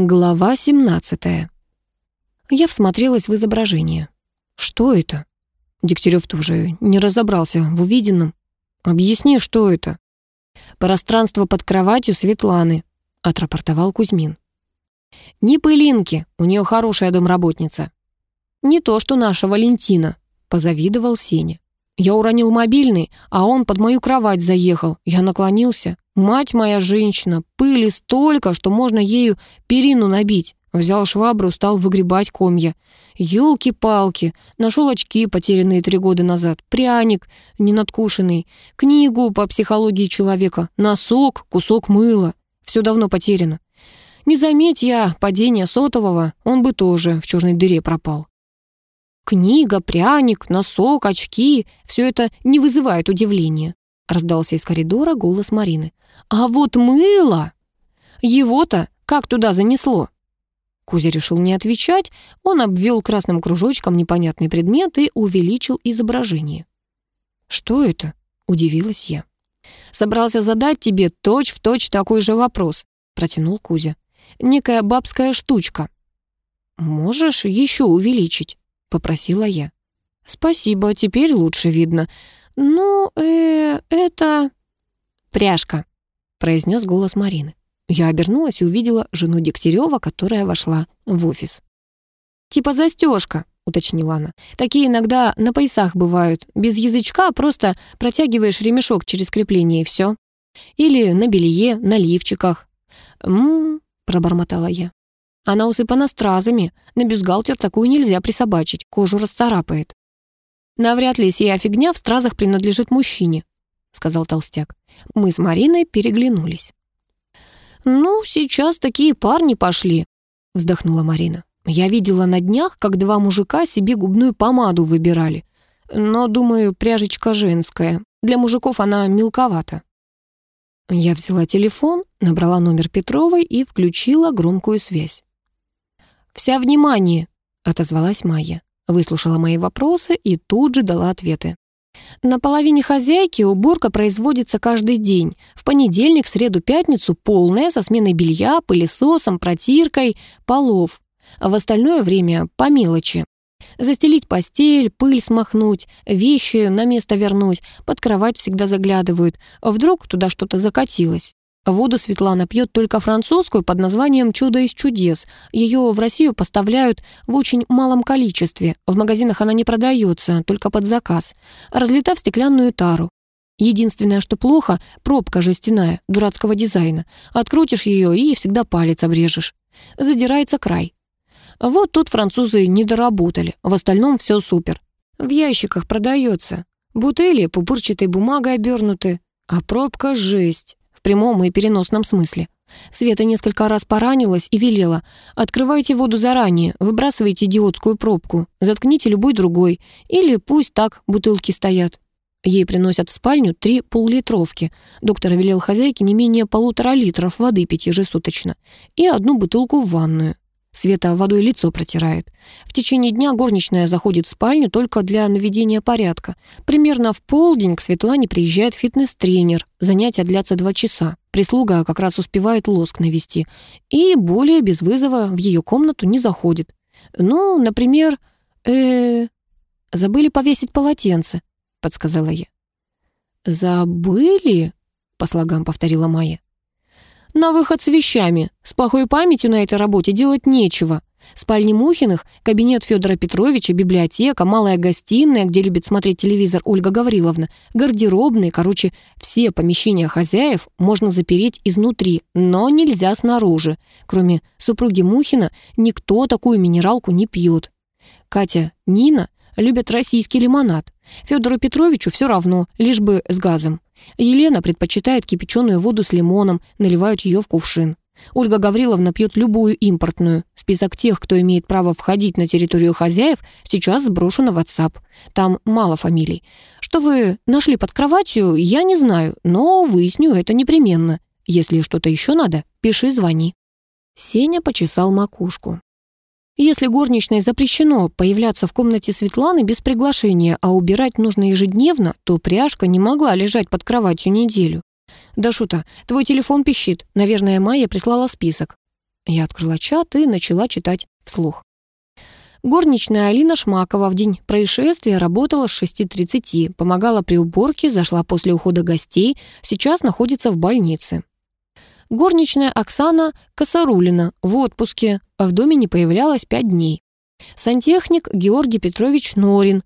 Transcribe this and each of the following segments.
Глава 17. Я всмотрелась в изображение. Что это? Дегтярев тоже не разобрался в увиденном. Объясни, что это? Пространство под кроватью Светланы, отрапортовал Кузьмин. Не пылинки, у нее хорошая домработница. Не то, что наша Валентина, позавидовал Сеня. Я уронил мобильный, а он под мою кровать заехал. Я наклонился. Мать моя женщина, пыли столько, что можно ею перину набить. Взял швабру, стал выгребать комья. Ёлки-палки, нашел очки, потерянные три года назад, пряник, ненадкушенный, книгу по психологии человека, носок, кусок мыла. Все давно потеряно. Не заметь я падение сотового, он бы тоже в черной дыре пропал. Книга, пряник, носок, очки — все это не вызывает удивления. Раздался из коридора голос Марины. «А вот мыло! Его-то как туда занесло?» Кузя решил не отвечать, он обвел красным кружочком непонятный предмет и увеличил изображение. «Что это?» — удивилась я. «Собрался задать тебе точь-в-точь точь такой же вопрос», — протянул Кузя. «Некая бабская штучка». «Можешь еще увеличить?» — попросила я. «Спасибо, теперь лучше видно. Ну, э, это...» «Пряжка», — произнес голос Марины. Я обернулась и увидела жену Дегтярева, которая вошла в офис. «Типа застежка», — уточнила она. «Такие иногда на поясах бывают. Без язычка просто протягиваешь ремешок через крепление и все. Или на белье, на лифчиках». «М-м-м», пробормотала я. Она усыпана стразами. На бюстгальтер такую нельзя присобачить, кожу расцарапает. «Навряд ли сия фигня в стразах принадлежит мужчине», — сказал толстяк. Мы с Мариной переглянулись. «Ну, сейчас такие парни пошли», — вздохнула Марина. «Я видела на днях, как два мужика себе губную помаду выбирали. Но, думаю, пряжечка женская. Для мужиков она мелковата». Я взяла телефон, набрала номер Петровой и включила громкую связь. «Вся внимание!» — отозвалась Майя. Выслушала мои вопросы и тут же дала ответы. На половине хозяйки уборка производится каждый день. В понедельник, среду, пятницу полная со сменой белья, пылесосом, протиркой, полов. В остальное время по мелочи. Застелить постель, пыль смахнуть, вещи на место вернуть, под кровать всегда заглядывают. Вдруг туда что-то закатилось. Воду Светлана пьет только французскую под названием «Чудо из чудес». Ее в Россию поставляют в очень малом количестве. В магазинах она не продается, только под заказ. Разлита в стеклянную тару. Единственное, что плохо, пробка жестяная, дурацкого дизайна. Открутишь ее и всегда палец обрежешь. Задирается край. Вот тут французы не доработали, в остальном все супер. В ящиках продается. Бутыли пупырчатой бумагой обернуты, а пробка — жесть прямом и переносном смысле. Света несколько раз поранилась и велела. «Открывайте воду заранее, выбрасывайте идиотскую пробку, заткните любой другой, или пусть так бутылки стоят». Ей приносят в спальню три поллитровки. Доктор велел хозяйке не менее полутора литров воды пить ежесуточно и одну бутылку в ванную. Света водой лицо протирает. В течение дня горничная заходит в спальню только для наведения порядка. Примерно в полдень к Светлане приезжает фитнес-тренер. Занятия длятся два часа. Прислуга как раз успевает лоск навести. И более без вызова в ее комнату не заходит. Ну, например, э, забыли повесить полотенце, подсказала я. Забыли? По слогам повторила Майя. На выход с вещами. С плохой памятью на этой работе делать нечего. Спальни Мухиных, кабинет Федора Петровича, библиотека, малая гостиная, где любит смотреть телевизор Ольга Гавриловна, гардеробные, короче, все помещения хозяев можно запереть изнутри, но нельзя снаружи. Кроме супруги Мухина, никто такую минералку не пьет. Катя, Нина любят российский лимонад. Федору Петровичу все равно, лишь бы с газом. Елена предпочитает кипяченую воду с лимоном, наливают ее в кувшин. Ольга Гавриловна пьет любую импортную. Список тех, кто имеет право входить на территорию хозяев, сейчас сброшен на WhatsApp. Там мало фамилий. Что вы нашли под кроватью, я не знаю, но выясню это непременно. Если что-то еще надо, пиши, звони. Сеня почесал макушку. Если горничной запрещено появляться в комнате Светланы без приглашения, а убирать нужно ежедневно, то пряжка не могла лежать под кроватью неделю. «Да шута, твой телефон пищит. Наверное, Майя прислала список». Я открыла чат и начала читать вслух. Горничная Алина Шмакова в день происшествия работала с 6.30, помогала при уборке, зашла после ухода гостей, сейчас находится в больнице. Горничная Оксана Косарулина в отпуске, а в доме не появлялась пять дней. Сантехник Георгий Петрович Норин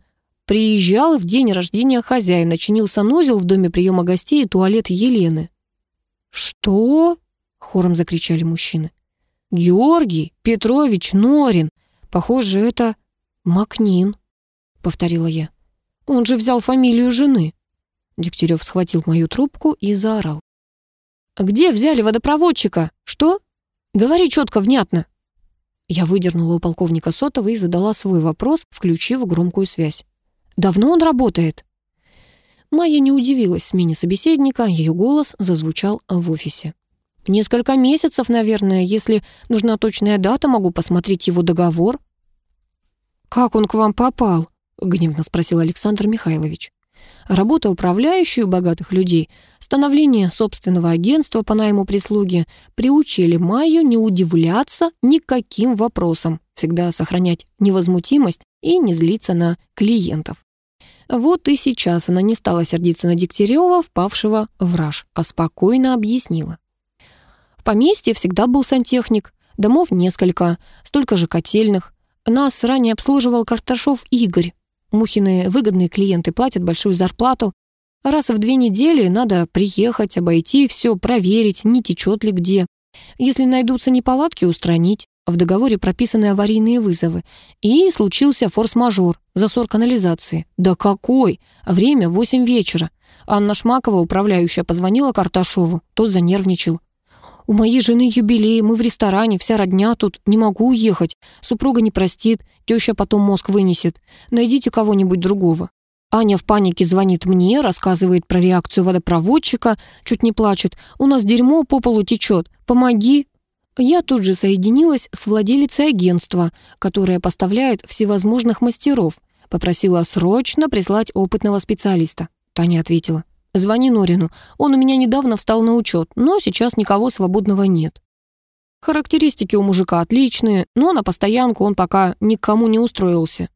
приезжал в день рождения хозяина, чинил санузел в доме приема гостей и туалет Елены. «Что?» — хором закричали мужчины. «Георгий Петрович Норин! Похоже, это Макнин», — повторила я. «Он же взял фамилию жены». Дегтярев схватил мою трубку и заорал. «Где взяли водопроводчика? Что? Говори четко, внятно». Я выдернула у полковника сотовый и задала свой вопрос, включив громкую связь. «Давно он работает?» Майя не удивилась смене собеседника, ее голос зазвучал в офисе. Несколько месяцев, наверное. Если нужна точная дата, могу посмотреть его договор. «Как он к вам попал?» — гневно спросил Александр Михайлович. Работа управляющей у богатых людей, становление собственного агентства по найму прислуги приучили Майю не удивляться никаким вопросам, всегда сохранять невозмутимость и не злиться на клиентов. Вот и сейчас она не стала сердиться на Дегтярева, впавшего в раж, а спокойно объяснила. В поместье всегда был сантехник, домов несколько, столько же котельных. Нас ранее обслуживал Карташов Игорь. Мухины выгодные клиенты платят большую зарплату. Раз в две недели надо приехать, обойти все, проверить, не течет ли где. Если найдутся неполадки, устранить. В договоре прописаны аварийные вызовы. И случился форс-мажор, засор канализации. Да какой? Время восемь вечера. Анна Шмакова, управляющая, позвонила Карташову. Тот занервничал. У моей жены юбилей, мы в ресторане, вся родня тут, не могу уехать. Супруга не простит, теща потом мозг вынесет. Найдите кого-нибудь другого». Аня в панике звонит мне, рассказывает про реакцию водопроводчика, чуть не плачет. «У нас дерьмо по полу течет, помоги». Я тут же соединилась с владелицей агентства, которое поставляет всевозможных мастеров. Попросила срочно прислать опытного специалиста. Таня ответила. Звони Норину. Он у меня недавно встал на учет, но сейчас никого свободного нет. Характеристики у мужика отличные, но на постоянку он пока никому не устроился.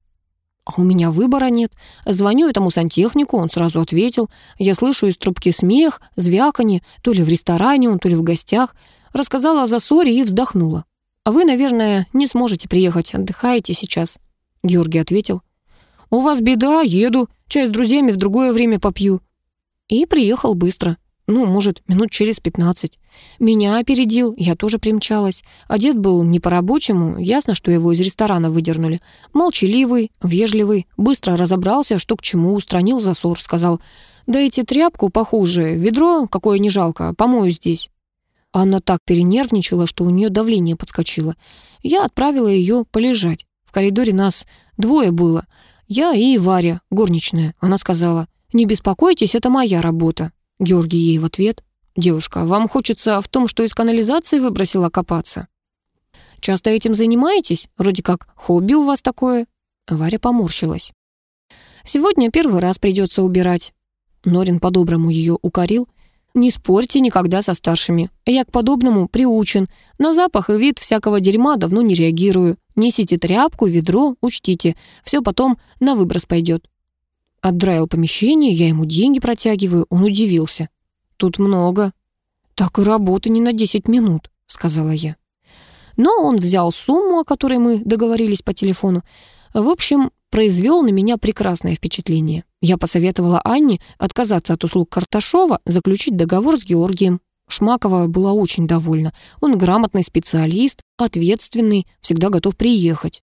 А у меня выбора нет. Звоню этому сантехнику, он сразу ответил. Я слышу из трубки смех, звяканье, то ли в ресторане он, то ли в гостях. Рассказала о засоре и вздохнула. «А вы, наверное, не сможете приехать, отдыхаете сейчас». Георгий ответил. «У вас беда, еду, чай с друзьями в другое время попью». И приехал быстро. Ну, может, минут через пятнадцать. Меня опередил, я тоже примчалась. Одет был не по-рабочему, ясно, что его из ресторана выдернули. Молчаливый, вежливый, быстро разобрался, что к чему, устранил засор, сказал, «Дайте тряпку похуже, ведро, какое не жалко, помою здесь». Анна так перенервничала, что у нее давление подскочило. Я отправила ее полежать. В коридоре нас двое было. Я и Варя, горничная. Она сказала, «Не беспокойтесь, это моя работа». Георгий ей в ответ. «Девушка, вам хочется в том, что из канализации выбросила копаться?» «Часто этим занимаетесь? Вроде как хобби у вас такое?» Варя поморщилась. «Сегодня первый раз придется убирать». Норин по-доброму ее укорил. «Не спорьте никогда со старшими. Я к подобному приучен. На запах и вид всякого дерьма давно не реагирую. Несите тряпку, ведро, учтите. Все потом на выброс пойдет. Отдраил помещение, я ему деньги протягиваю, он удивился. Тут много. Так и работа не на 10 минут, сказала я. Но он взял сумму, о которой мы договорились по телефону. В общем, произвел на меня прекрасное впечатление. Я посоветовала Анне отказаться от услуг Карташова, заключить договор с Георгием. Шмакова была очень довольна. Он грамотный специалист, ответственный, всегда готов приехать.